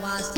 Was.